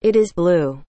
It is blue.